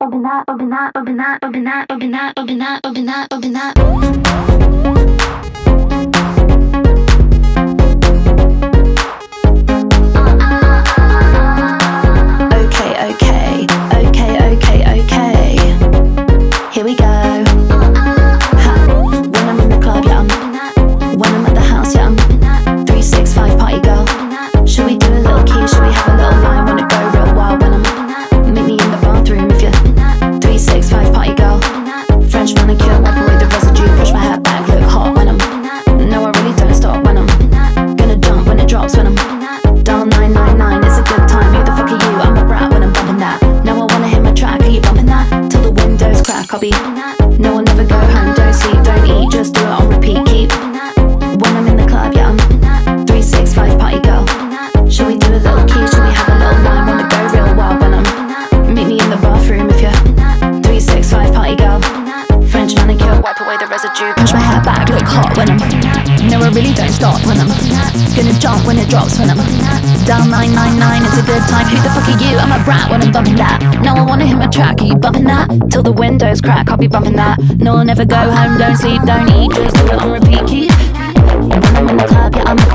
open up, open up, open up, open up, open up, open up, open up, open up. Okay, okay, okay, okay, okay. Here we go. When I'm in the club, yeah, I'm. When I'm at the house, yeah, I'm. Three, six, five, party girl. Should we do a little key? Should we have a little be. No, I'll never go home. Don't sleep, don't eat. Just do it on repeat. Keep. When I'm in the club, yeah, I'm. 365 party girl. Should we do a little key? Should we have a little line? Wanna go real wild when I'm. Meet me in the bathroom if you're. 365 party girl. French manicure, wipe away the residue. Push my hair back, look hot when I'm. No, I really don't stop when I'm. Gonna jump when it drops when I'm. Down 999, it's a good time. Who the fuck are you? I'm a brat when I'm bumping that. No, I wanna hit my track. Are you bumping that? Till the windows crack, I'll be bumping that. No, I'll never go home, don't sleep, don't eat. Just do it on repeat. Keep. When I'm in the club, yeah, I'm.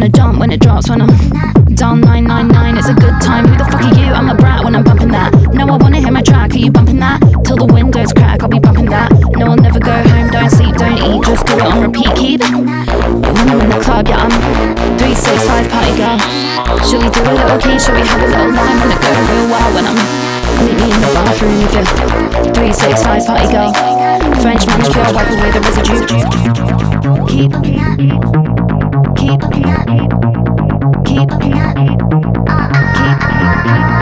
Gonna jump when it drops when I'm. Down 999, it's a good time. Who the fuck are you? I'm a brat when I'm bumping that. No, I wanna hit my track. Are you bumping that? Till the windows crack, I'll be bumping that. No, I'll never go home. Don't sleep, don't eat. Just do it on repeat. Keep. When I'm in the club, yeah, I'm 365 party girl. Should we do a little key? Should we have a little line? Wanna go real wild when I'm. Meet me in the bathroom if you're 365 party girl. French manicure, wipe away the residue. Keep, keep, keep, keep.